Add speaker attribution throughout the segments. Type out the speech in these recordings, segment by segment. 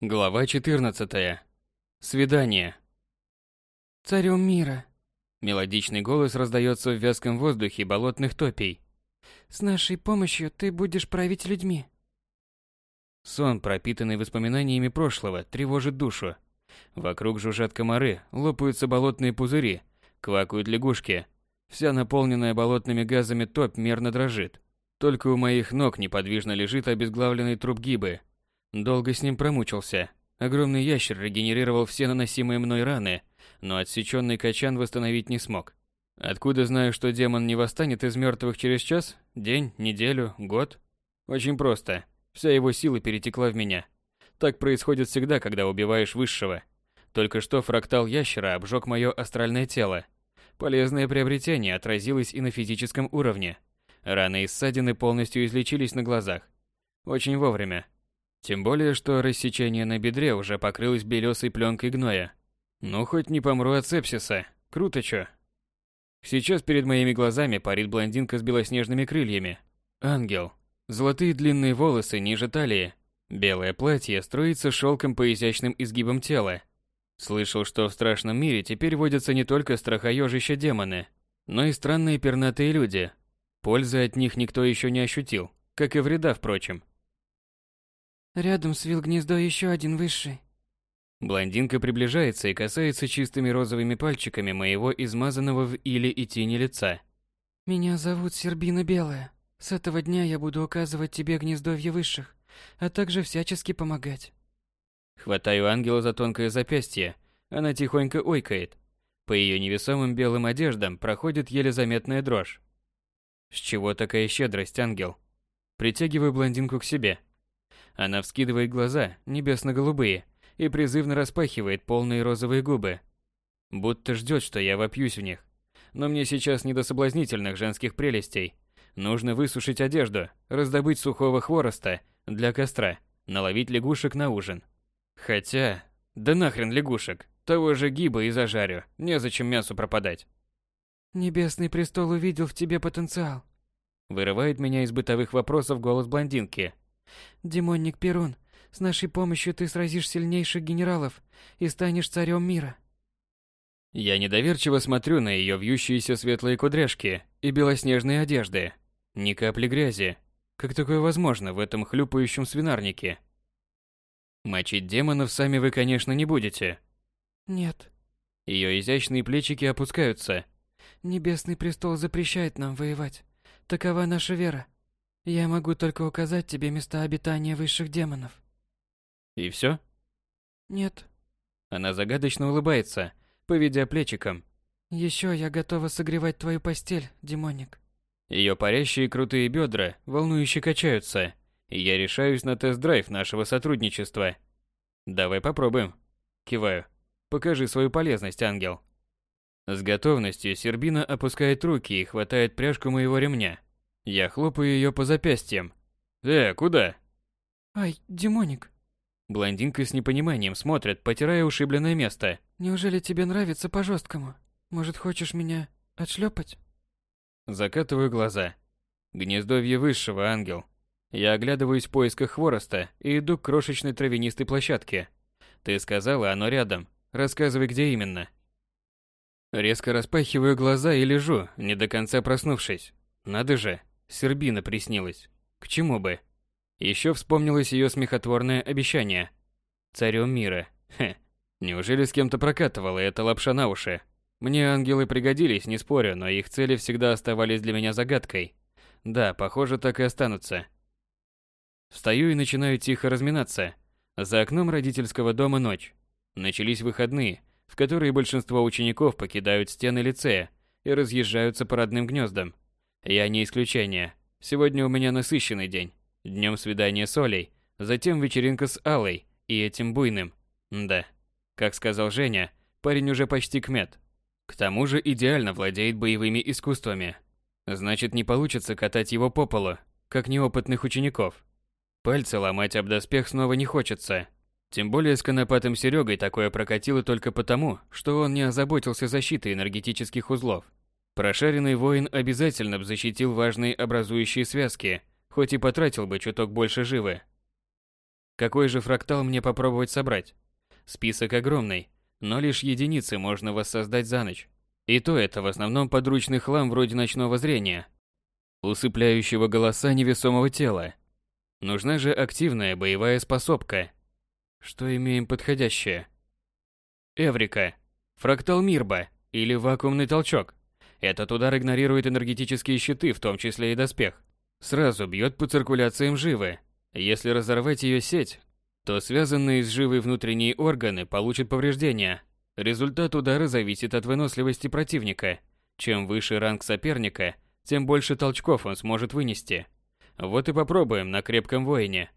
Speaker 1: Глава 14. Свидание.
Speaker 2: Царем мира.
Speaker 1: Мелодичный голос раздается в вязком воздухе болотных топей.
Speaker 2: С нашей помощью ты будешь править людьми.
Speaker 1: Сон, пропитанный воспоминаниями прошлого, тревожит душу. Вокруг жужжат комары, лопаются болотные пузыри, квакают лягушки. Вся наполненная болотными газами топь мерно дрожит. Только у моих ног неподвижно лежит обезглавленный труп гибы. Долго с ним промучился. Огромный ящер регенерировал все наносимые мной раны, но отсеченный качан восстановить не смог. Откуда знаю, что демон не восстанет из мертвых через час, день, неделю, год? Очень просто. Вся его сила перетекла в меня. Так происходит всегда, когда убиваешь высшего. Только что фрактал ящера обжег мое астральное тело. Полезное приобретение отразилось и на физическом уровне. Раны и ссадины полностью излечились на глазах. Очень вовремя. Тем более, что рассечение на бедре уже покрылось белесой пленкой гноя. Ну, хоть не помру от сепсиса. Круто чё. Сейчас перед моими глазами парит блондинка с белоснежными крыльями. Ангел. Золотые длинные волосы ниже талии. Белое платье строится шелком по изящным изгибам тела. Слышал, что в страшном мире теперь водятся не только страхоёжища демоны, но и странные пернатые люди. Пользы от них никто еще не ощутил, как и вреда, впрочем.
Speaker 2: Рядом свил гнездо еще один высший.
Speaker 1: Блондинка приближается и касается чистыми розовыми пальчиками моего измазанного в иле и тени лица.
Speaker 2: Меня зовут Сербина Белая. С этого дня я буду указывать тебе гнездовье высших, а также всячески помогать.
Speaker 1: Хватаю ангела за тонкое запястье. Она тихонько ойкает. По ее невесомым белым одеждам проходит еле заметная дрожь. С чего такая щедрость, ангел? Притягиваю блондинку к себе. Она вскидывает глаза, небесно-голубые, и призывно распахивает полные розовые губы. Будто ждет, что я вопьюсь в них. Но мне сейчас не до соблазнительных женских прелестей. Нужно высушить одежду, раздобыть сухого хвороста для костра, наловить лягушек на ужин. Хотя, да нахрен лягушек, того же гиба и зажарю, незачем мясу пропадать.
Speaker 2: Небесный престол увидел в тебе потенциал.
Speaker 1: Вырывает меня из бытовых вопросов голос блондинки.
Speaker 2: Демонник Перун, с нашей помощью ты сразишь сильнейших генералов и станешь царем мира.
Speaker 1: Я недоверчиво смотрю на ее вьющиеся светлые кудряшки и белоснежные одежды. Ни капли грязи. Как такое возможно в этом хлюпающем свинарнике? Мочить демонов сами вы, конечно, не будете.
Speaker 2: Нет.
Speaker 1: Ее изящные плечики опускаются.
Speaker 2: Небесный престол запрещает нам воевать. Такова наша вера. Я могу только указать тебе места обитания высших демонов.
Speaker 1: И все?
Speaker 2: Нет.
Speaker 1: Она загадочно улыбается, поведя плечиком.
Speaker 2: Еще я готова согревать твою постель, демоник.
Speaker 1: Ее парящие крутые бедра волнующе качаются, и я решаюсь на тест-драйв нашего сотрудничества. Давай попробуем. Киваю. Покажи свою полезность, ангел. С готовностью Сербина опускает руки и хватает пряжку моего ремня. Я хлопаю ее по запястьям. «Э, куда?»
Speaker 2: «Ай, демоник!»
Speaker 1: Блондинка с непониманием смотрит, потирая ушибленное место.
Speaker 2: «Неужели тебе нравится по-жесткому? Может, хочешь меня отшлепать?»
Speaker 1: Закатываю глаза. Гнездовье высшего, ангел. Я оглядываюсь в поисках хвороста и иду к крошечной травянистой площадке. Ты сказала, оно рядом. Рассказывай, где именно. Резко распахиваю глаза и лежу, не до конца проснувшись. Надо же, Сербина приснилась. К чему бы? Еще вспомнилось ее смехотворное обещание. Царем мира. Хе. Неужели с кем-то прокатывала эта лапша на уши? Мне ангелы пригодились, не спорю, но их цели всегда оставались для меня загадкой. Да, похоже, так и останутся. Встаю и начинаю тихо разминаться. За окном родительского дома ночь. Начались выходные, в которые большинство учеников покидают стены лицея и разъезжаются по родным гнездам. Я не исключение. Сегодня у меня насыщенный день. Днем свидание с Олей, затем вечеринка с Алой и этим буйным. Да, как сказал Женя, парень уже почти кмет. К тому же идеально владеет боевыми искусствами. Значит, не получится катать его по полу, как неопытных учеников. Пальцы ломать об доспех снова не хочется. Тем более с конопатым Серегой такое прокатило только потому, что он не озаботился защитой энергетических узлов. Прошаренный воин обязательно бы защитил важные образующие связки, хоть и потратил бы чуток больше живы. Какой же фрактал мне попробовать собрать? Список огромный, но лишь единицы можно воссоздать за ночь. И то это в основном подручный хлам вроде ночного зрения, усыпляющего голоса невесомого тела. Нужна же активная боевая способка. Что имеем подходящее? Эврика, фрактал Мирба или вакуумный толчок. Этот удар игнорирует энергетические щиты, в том числе и доспех. Сразу бьет по циркуляциям живы. Если разорвать ее сеть, то связанные с живой внутренние органы получат повреждения. Результат удара зависит от выносливости противника. Чем выше ранг соперника, тем больше толчков он сможет вынести. Вот и попробуем на крепком воине.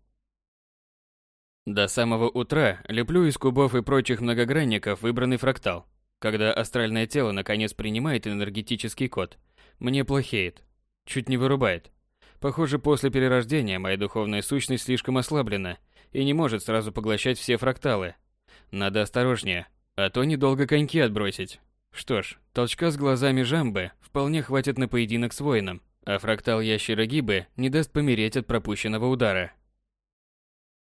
Speaker 1: До самого утра леплю из кубов и прочих многогранников выбранный фрактал. Когда астральное тело наконец принимает энергетический код, мне плохеет. Чуть не вырубает. Похоже, после перерождения моя духовная сущность слишком ослаблена и не может сразу поглощать все фракталы. Надо осторожнее, а то недолго коньки отбросить. Что ж, толчка с глазами жамбы вполне хватит на поединок с воином, а фрактал ящера Гибы не даст помереть от пропущенного удара.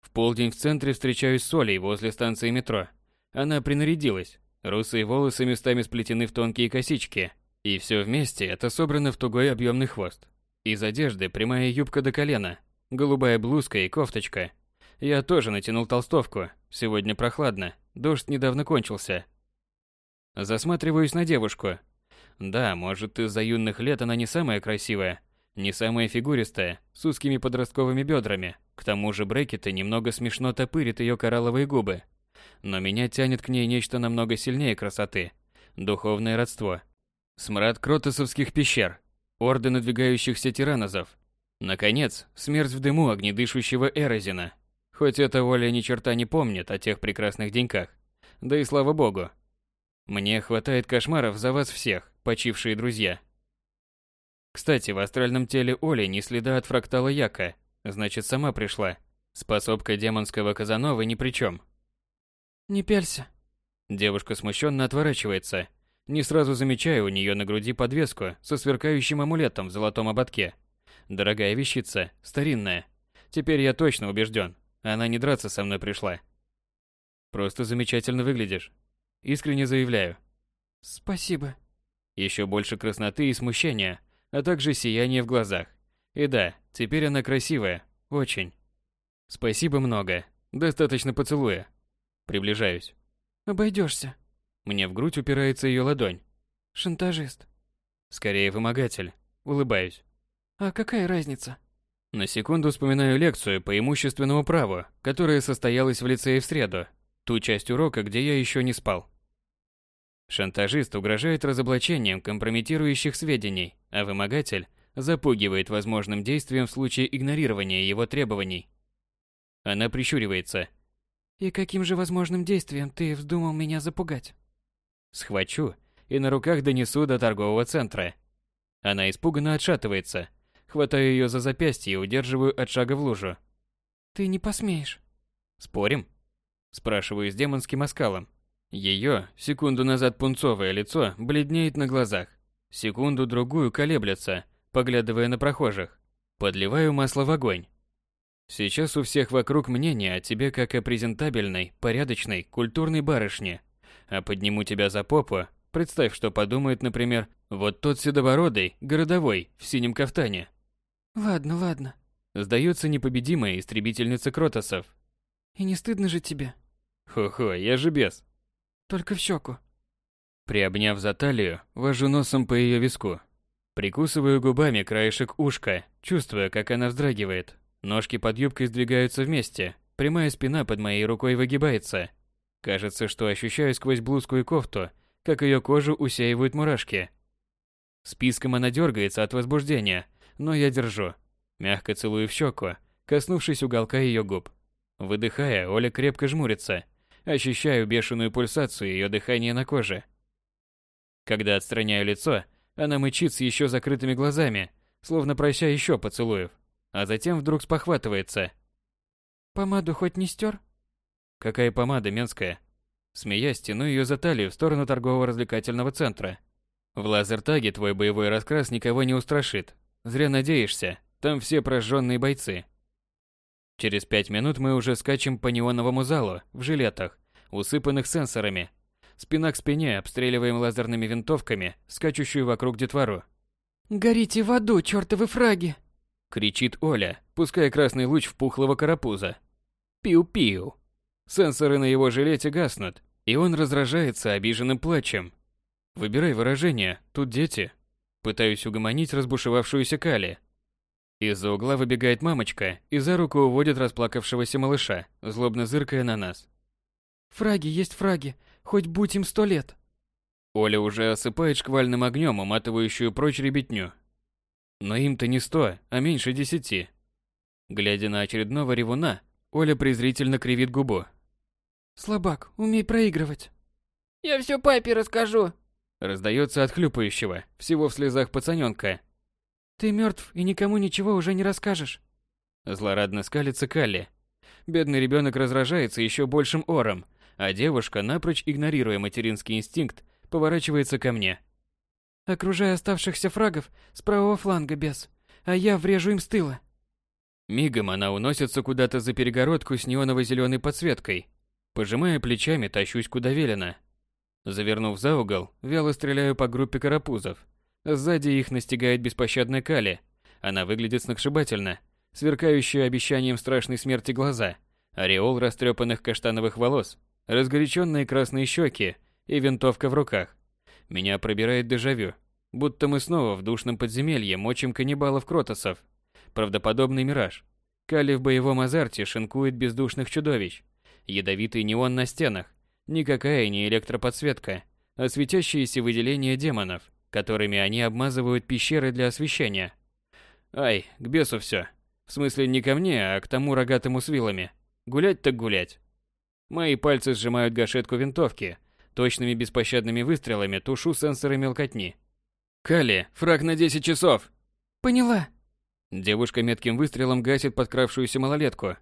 Speaker 1: В полдень в центре встречаюсь с Олей возле станции метро. Она принарядилась. Русые волосы местами сплетены в тонкие косички. И все вместе это собрано в тугой объемный хвост. Из одежды прямая юбка до колена, голубая блузка и кофточка. Я тоже натянул толстовку. Сегодня прохладно, дождь недавно кончился. Засматриваюсь на девушку. Да, может, из-за юных лет она не самая красивая, не самая фигуристая, с узкими подростковыми бедрами. К тому же брекеты немного смешно топырят ее коралловые губы. Но меня тянет к ней нечто намного сильнее красоты. Духовное родство. Смрад кротосовских пещер, орды надвигающихся тиранозов. Наконец, смерть в дыму огнедышущего Эрозина. Хоть эта воля ни черта не помнит о тех прекрасных деньках. Да и слава богу. Мне хватает кошмаров за вас всех, почившие друзья. Кстати, в астральном теле Оли ни следа от фрактала Яка, значит, сама пришла. Способка демонского Казановы ни при чем.
Speaker 2: «Не пелься».
Speaker 1: Девушка смущенно отворачивается, не сразу замечая у нее на груди подвеску со сверкающим амулетом в золотом ободке. Дорогая вещица, старинная. Теперь я точно убежден, она не драться со мной пришла. Просто замечательно выглядишь. Искренне заявляю.
Speaker 2: Спасибо.
Speaker 1: Еще больше красноты и смущения, а также сияние в глазах. И да, теперь она красивая, очень. Спасибо много. Достаточно поцелуя. Приближаюсь.
Speaker 2: Обойдешься.
Speaker 1: Мне в грудь упирается ее ладонь.
Speaker 2: Шантажист.
Speaker 1: Скорее вымогатель. Улыбаюсь.
Speaker 2: А какая разница?
Speaker 1: На секунду вспоминаю лекцию по имущественному праву, которая состоялась в лицее в среду. Ту часть урока, где я еще не спал. Шантажист угрожает разоблачением компрометирующих сведений, а вымогатель запугивает возможным действием в случае игнорирования его требований. Она прищуривается.
Speaker 2: «И каким же возможным действием ты вздумал меня запугать?»
Speaker 1: Схвачу и на руках донесу до торгового центра. Она испуганно отшатывается. Хватаю ее за запястье и удерживаю от шага в лужу.
Speaker 2: «Ты не посмеешь».
Speaker 1: «Спорим?» Спрашиваю с демонским оскалом. Ее, секунду назад пунцовое лицо, бледнеет на глазах. Секунду-другую колеблется, поглядывая на прохожих. Подливаю масло в огонь. Сейчас у всех вокруг мнение о тебе как о презентабельной, порядочной, культурной барышне. А подниму тебя за попу, представь, что подумает, например, вот тот седобородый, городовой, в синем кафтане.
Speaker 2: Ладно, ладно.
Speaker 1: Сдается непобедимая истребительница Кротосов.
Speaker 2: И не стыдно же тебе?
Speaker 1: Хо-хо, я же без.
Speaker 2: Только в щеку.
Speaker 1: Приобняв за талию, вожу носом по ее виску. Прикусываю губами краешек ушка, чувствуя, как она вздрагивает. Ножки под юбкой сдвигаются вместе, прямая спина под моей рукой выгибается. Кажется, что ощущаю сквозь блузку и кофту, как ее кожу усеивают мурашки. Списком она дергается от возбуждения, но я держу. Мягко целую в щеку, коснувшись уголка ее губ. Выдыхая, Оля крепко жмурится. Ощущаю бешеную пульсацию ее дыхания на коже. Когда отстраняю лицо, она мычит с еще закрытыми глазами, словно прося еще поцелуев, а затем вдруг спохватывается.
Speaker 2: «Помаду хоть не стер?»
Speaker 1: «Какая помада, Менская?» Смеясь, тяну ее за талию в сторону торгово-развлекательного центра. В лазертаге твой боевой раскрас никого не устрашит. Зря надеешься, там все прожженные бойцы. Через пять минут мы уже скачем по неоновому залу, в жилетах, усыпанных сенсорами. Спина к спине обстреливаем лазерными винтовками, скачущую вокруг детвору.
Speaker 2: «Горите в аду, чертовы фраги!»
Speaker 1: Кричит Оля, пуская красный луч в пухлого карапуза. Пиу-пиу. Сенсоры на его жилете гаснут, и он раздражается обиженным плачем. Выбирай выражение, тут дети. Пытаюсь угомонить разбушевавшуюся Кали. Из-за угла выбегает мамочка и за руку уводит расплакавшегося малыша, злобно зыркая на нас.
Speaker 2: «Фраги есть фраги, хоть будь им сто лет!»
Speaker 1: Оля уже осыпает шквальным огнем уматывающую прочь ребятню. Но им-то не сто, а меньше десяти. Глядя на очередного ревуна, Оля презрительно кривит губу.
Speaker 2: «Слабак, умей проигрывать!»
Speaker 3: «Я все папе расскажу!»
Speaker 1: Раздается от хлюпающего, всего в слезах пацаненка.
Speaker 2: «Ты мертв и никому ничего уже не расскажешь!»
Speaker 1: Злорадно скалится Калли. Бедный ребенок разражается еще большим ором, а девушка, напрочь игнорируя материнский инстинкт, поворачивается ко мне.
Speaker 2: «Окружай оставшихся фрагов с правого фланга, без, а я врежу им с тыла!»
Speaker 1: Мигом она уносится куда-то за перегородку с неоново-зеленой подсветкой. Пожимая плечами, тащусь куда велено. Завернув за угол, вяло стреляю по группе карапузов. Сзади их настигает беспощадная Кали. Она выглядит сногсшибательно, сверкающие обещанием страшной смерти глаза, ореол растрепанных каштановых волос, разгоряченные красные щеки и винтовка в руках. Меня пробирает дежавю, будто мы снова в душном подземелье мочим каннибалов-кротосов. Правдоподобный мираж. Кали в боевом азарте шинкует бездушных чудовищ. Ядовитый неон на стенах. Никакая не электроподсветка, а светящиеся выделения демонов, которыми они обмазывают пещеры для освещения. Ай, к бесу все. В смысле не ко мне, а к тому рогатому с вилами. Гулять так гулять. Мои пальцы сжимают гашетку винтовки. Точными беспощадными выстрелами тушу сенсоры мелкотни. «Кали, фраг на 10 часов!»
Speaker 2: «Поняла!»
Speaker 1: Девушка метким выстрелом гасит подкравшуюся малолетку.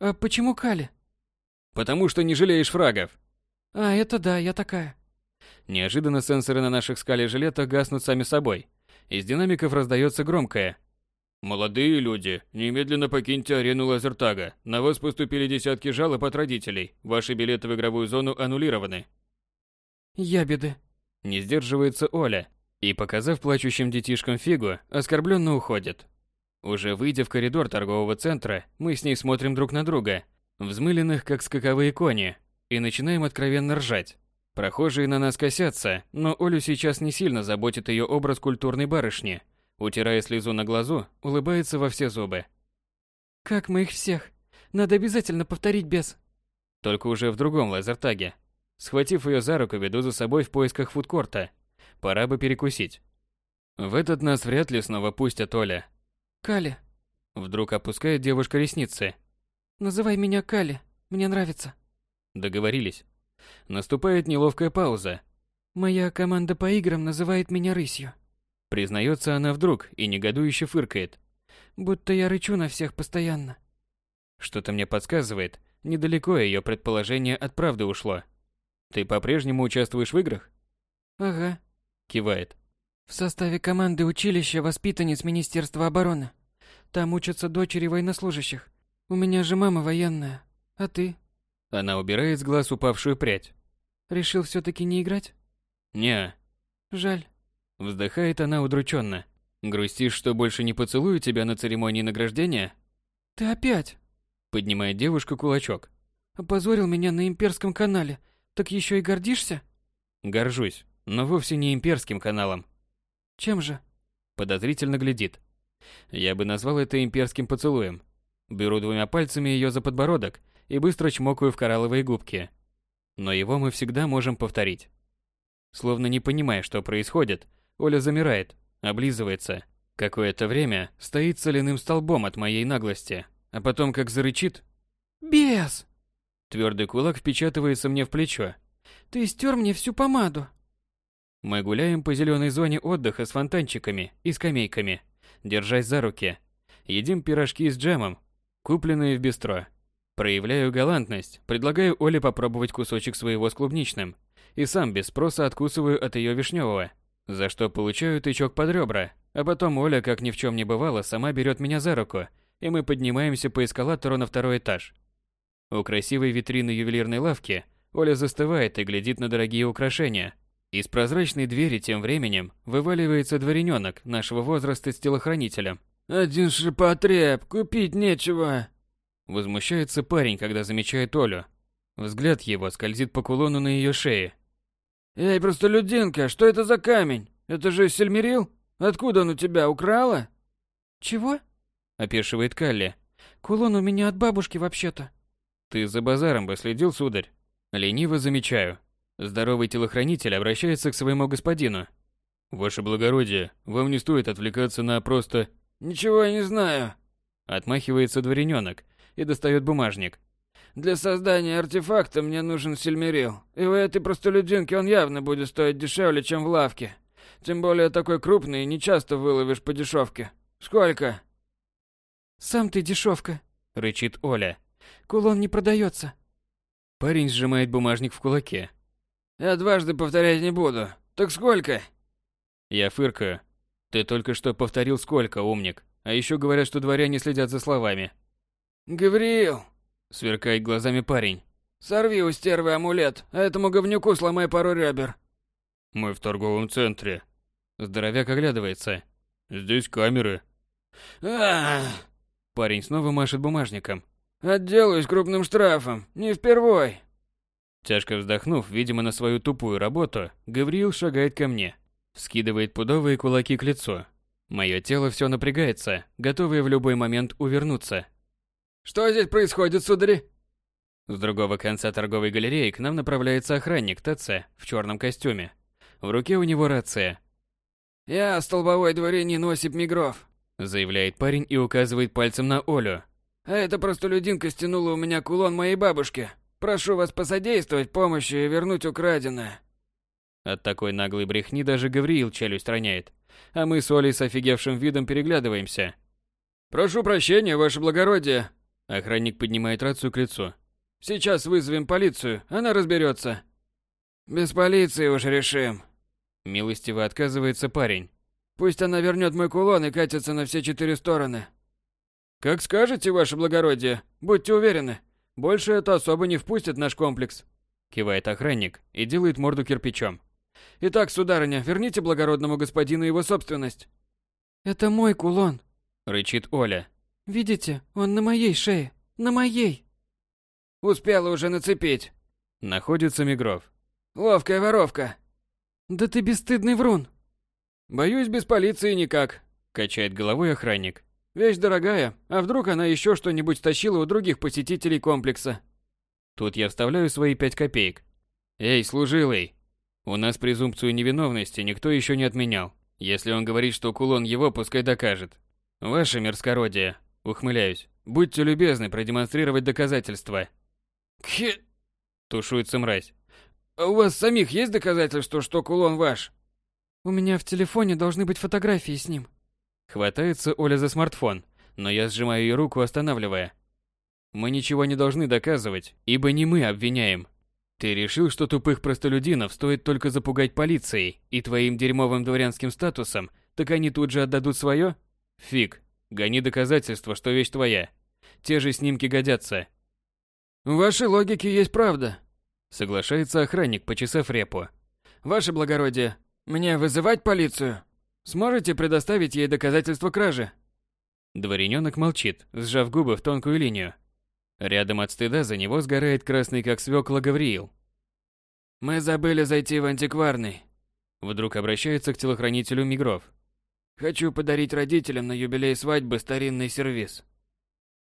Speaker 2: «А почему Кали?»
Speaker 1: «Потому что не жалеешь фрагов!»
Speaker 2: «А, это да, я такая!»
Speaker 1: Неожиданно сенсоры на наших скале жилетах гаснут сами собой. Из динамиков раздается громкое. «Молодые люди, немедленно покиньте арену Лазертага. На вас поступили десятки жалоб от родителей. Ваши билеты в игровую зону аннулированы».
Speaker 2: «Ябеды!»
Speaker 1: Не сдерживается Оля и, показав плачущим детишкам фигу, оскорбленно уходит. Уже выйдя в коридор торгового центра, мы с ней смотрим друг на друга, взмыленных как скаковые кони, и начинаем откровенно ржать. Прохожие на нас косятся, но Олю сейчас не сильно заботит ее образ культурной барышни. Утирая слезу на глазу, улыбается во все зубы.
Speaker 2: «Как мы их всех! Надо обязательно повторить без...»
Speaker 1: Только уже в другом лазертаге. Схватив ее за руку, веду за собой в поисках фудкорта. Пора бы перекусить. В этот нас вряд ли снова пустят, Оля.
Speaker 2: «Кали!»
Speaker 1: Вдруг опускает девушка ресницы.
Speaker 2: «Называй меня Кали, мне нравится».
Speaker 1: Договорились. Наступает неловкая пауза.
Speaker 2: «Моя команда по играм называет меня рысью».
Speaker 1: Признается она вдруг и негодующе фыркает.
Speaker 2: «Будто я рычу на всех постоянно».
Speaker 1: Что-то мне подсказывает, недалеко ее предположение от правды ушло. «Ты по-прежнему участвуешь в играх?»
Speaker 2: «Ага», —
Speaker 1: кивает.
Speaker 2: «В составе команды училища воспитанниц Министерства обороны. Там учатся дочери военнослужащих. У меня же мама военная. А ты?»
Speaker 1: Она убирает с глаз упавшую прядь.
Speaker 2: «Решил все таки не играть?»
Speaker 1: «Не».
Speaker 2: «Жаль».
Speaker 1: Вздыхает она удрученно. «Грустишь, что больше не поцелую тебя на церемонии награждения?»
Speaker 2: «Ты опять?»
Speaker 1: Поднимает девушка кулачок.
Speaker 2: «Опозорил меня на имперском канале. Так еще и гордишься?»
Speaker 1: Горжусь, но вовсе не имперским каналом.
Speaker 2: «Чем же?»
Speaker 1: Подозрительно глядит. Я бы назвал это имперским поцелуем. Беру двумя пальцами ее за подбородок и быстро чмокаю в коралловые губки. Но его мы всегда можем повторить. Словно не понимая, что происходит, Оля замирает, облизывается. Какое-то время стоит соляным столбом от моей наглости, а потом как зарычит.
Speaker 2: «Бес!»
Speaker 1: Твердый кулак впечатывается мне в плечо.
Speaker 2: «Ты стер мне всю помаду!»
Speaker 1: Мы гуляем по зеленой зоне отдыха с фонтанчиками и скамейками, держась за руки. Едим пирожки с джемом, купленные в бистро. Проявляю галантность, предлагаю Оле попробовать кусочек своего с клубничным, и сам без спроса откусываю от ее вишневого, за что получаю тычок под ребра, а потом Оля, как ни в чем не бывало, сама берет меня за руку и мы поднимаемся по эскалатору на второй этаж. У красивой витрины ювелирной лавки Оля застывает и глядит на дорогие украшения. Из прозрачной двери тем временем вываливается дворененок нашего возраста с телохранителем.
Speaker 4: «Один шипотреб, купить нечего!»
Speaker 1: Возмущается парень, когда замечает Олю. Взгляд его скользит по кулону на ее шее.
Speaker 4: «Эй, простолюдинка, что это за камень? Это же Сельмирил? Откуда он у тебя, украла?»
Speaker 2: «Чего?»
Speaker 1: – опешивает Калли.
Speaker 2: «Кулон у меня от бабушки вообще-то».
Speaker 1: «Ты за базаром бы следил, сударь?» Лениво замечаю. Здоровый телохранитель обращается к своему господину. «Ваше благородие, вам не стоит отвлекаться на просто...»
Speaker 4: «Ничего я не знаю», —
Speaker 1: отмахивается дворененок и достает бумажник.
Speaker 4: «Для создания артефакта мне нужен сельмерил, и у этой простолюдинки он явно будет стоить дешевле, чем в лавке. Тем более такой крупный не часто выловишь по дешевке. Сколько?»
Speaker 2: «Сам ты дешевка», —
Speaker 1: рычит Оля.
Speaker 2: «Кулон не продается».
Speaker 1: Парень сжимает бумажник в кулаке.
Speaker 4: «Я дважды повторять не буду. Так сколько?»
Speaker 1: Я фыркаю. Ты только что повторил сколько, умник. А еще говорят, что дворяне следят за словами.
Speaker 4: «Гавриил!»
Speaker 1: – сверкает глазами парень.
Speaker 4: «Сорви у стервы амулет, а этому говнюку сломай пару ребер».
Speaker 1: «Мы в торговом центре». Здоровяк оглядывается. «Здесь камеры».
Speaker 4: Ах!
Speaker 1: Парень снова машет бумажником.
Speaker 4: «Отделаюсь крупным штрафом, не впервой».
Speaker 1: Тяжко вздохнув, видимо, на свою тупую работу, Гавриил шагает ко мне. Скидывает пудовые кулаки к лицу. Мое тело все напрягается, готовое в любой момент увернуться.
Speaker 4: «Что здесь происходит, судари?»
Speaker 1: С другого конца торговой галереи к нам направляется охранник ТЦ в черном костюме. В руке у него рация.
Speaker 4: «Я столбовой дворянин Осип Мигров»,
Speaker 1: заявляет парень и указывает пальцем на Олю.
Speaker 4: «А эта простолюдинка стянула у меня кулон моей бабушки. Прошу вас посодействовать помощи и вернуть украденное».
Speaker 1: От такой наглой брехни даже Гавриил челюсть роняет. А мы с Олей с офигевшим видом переглядываемся.
Speaker 4: «Прошу прощения, ваше благородие!»
Speaker 1: Охранник поднимает рацию к лицу.
Speaker 4: «Сейчас вызовем полицию, она разберется». «Без полиции уж решим».
Speaker 1: Милостиво отказывается парень.
Speaker 4: «Пусть она вернет мой кулон и катится на все четыре стороны». «Как скажете, ваше благородие, будьте уверены, больше это особо не впустит наш комплекс».
Speaker 1: Кивает охранник и делает морду кирпичом.
Speaker 4: Итак, сударыня, верните благородному господину его собственность.
Speaker 2: Это мой кулон,
Speaker 1: рычит Оля.
Speaker 2: Видите, он на моей шее, на моей.
Speaker 4: Успела уже нацепить.
Speaker 1: Находится Мигров.
Speaker 4: Ловкая воровка.
Speaker 2: Да ты бесстыдный врун.
Speaker 4: Боюсь, без полиции никак,
Speaker 1: качает головой охранник.
Speaker 4: Вещь дорогая, а вдруг она еще что-нибудь стащила у других посетителей комплекса?
Speaker 1: Тут я вставляю свои пять копеек. Эй, служилый, у нас презумпцию невиновности никто еще не отменял. Если он говорит, что кулон его, пускай докажет. Ваше мерзкородие, ухмыляюсь, будьте любезны продемонстрировать доказательства.
Speaker 4: Кхе...
Speaker 1: Тушуется мразь.
Speaker 4: А у вас самих есть доказательства, что кулон ваш?
Speaker 2: У меня в телефоне должны быть фотографии с ним.
Speaker 1: Хватается Оля за смартфон, но я сжимаю ее руку, останавливая. Мы ничего не должны доказывать, ибо не мы обвиняем, ты решил, что тупых простолюдинов стоит только запугать полицией и твоим дерьмовым дворянским статусом, так они тут же отдадут свое? Фиг. Гони доказательства, что вещь твоя. Те же снимки годятся.
Speaker 4: В вашей логике есть правда.
Speaker 1: Соглашается охранник, почесав репу.
Speaker 4: Ваше благородие, мне вызывать полицию? Сможете предоставить ей доказательства кражи?
Speaker 1: Дворененок молчит, сжав губы в тонкую линию. Рядом от стыда за него сгорает красный как свекла Гавриил.
Speaker 4: «Мы забыли зайти в антикварный».
Speaker 1: Вдруг обращается к телохранителю Мигров.
Speaker 4: «Хочу подарить родителям на юбилей свадьбы старинный сервиз».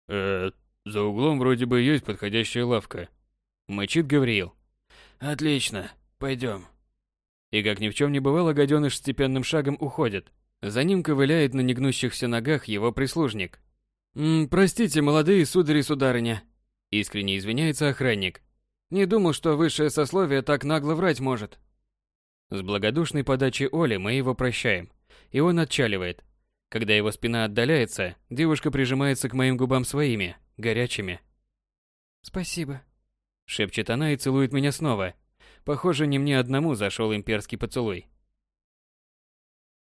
Speaker 1: «Э, за углом вроде бы есть подходящая лавка». Мычит Гавриил.
Speaker 4: «Отлично, пойдем».
Speaker 1: И как ни в чем не бывало, гаденыш степенным шагом уходит. За ним ковыляет на негнущихся ногах его прислужник.
Speaker 4: «М, «Простите, молодые судари и сударыня»,
Speaker 1: Искренне извиняется охранник.
Speaker 4: Не думал, что высшее сословие так нагло врать может.
Speaker 1: С благодушной подачи Оли мы его прощаем, и он отчаливает. Когда его спина отдаляется, девушка прижимается к моим губам своими, горячими.
Speaker 2: «Спасибо», —
Speaker 1: шепчет она и целует меня снова. Похоже, не мне одному зашел имперский поцелуй.